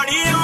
बढ़िया